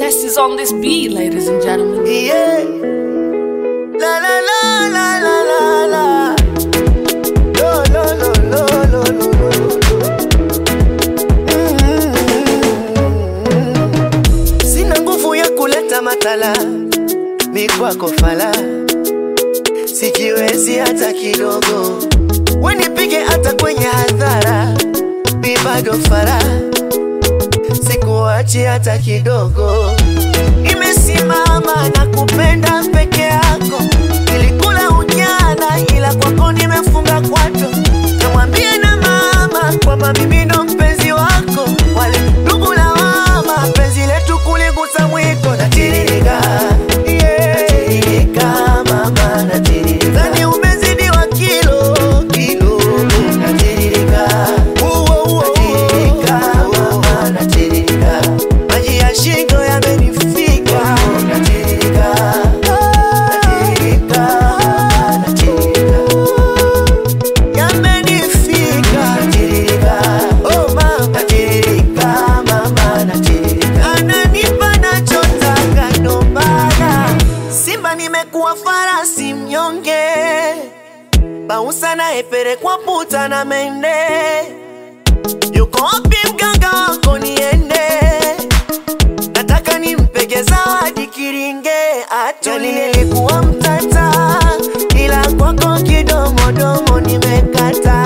Zest is on this beat, ladies and gentlemen. Yeah. La la la la la la la. No, no, no, no, no, lo lo. Mm. Sina nguvu ya kuleta matala, mi kwako fala, sijiwezi hata kidogo, wenipige hata kwenye hadhara, mi bado fara, sikuachi hata kidogo. Nimesimama na kupenda peke yako, Nimekuwa farasi mnyonge, bausa naepelekwa puta na mende, yuko wapi mganga wako niende? nataka nimpege zawadi kiringe. Nilikuwa mtata ila kwako kidomodomo nimekata.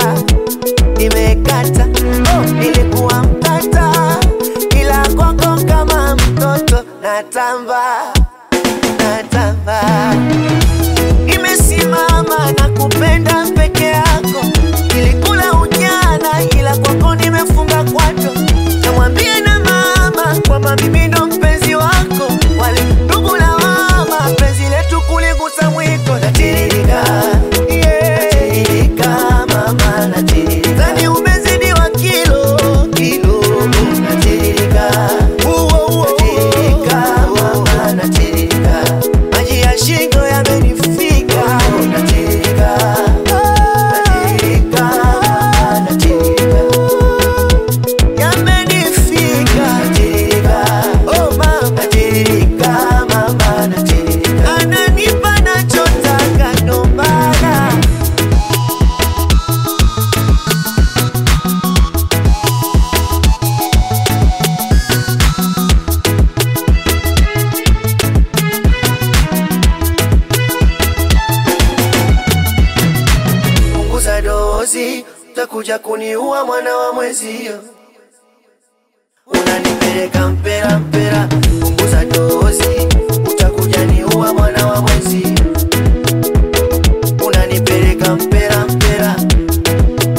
Nimekata. Oh, nilikuwa mtata ila kwako kama mtoto natamba mwezi, utakuja kuniua mwana wa mwezi, unanipeleka mpera mpera, punguza dozi, utakuja niua mwana wa mwezi, unanipeleka mpera mpera,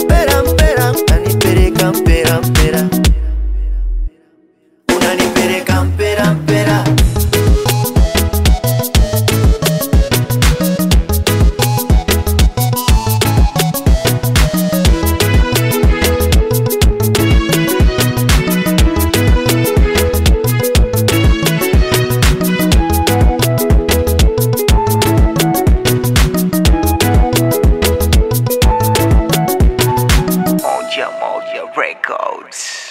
mpera mpera, unanipeleka mpera mpera Great.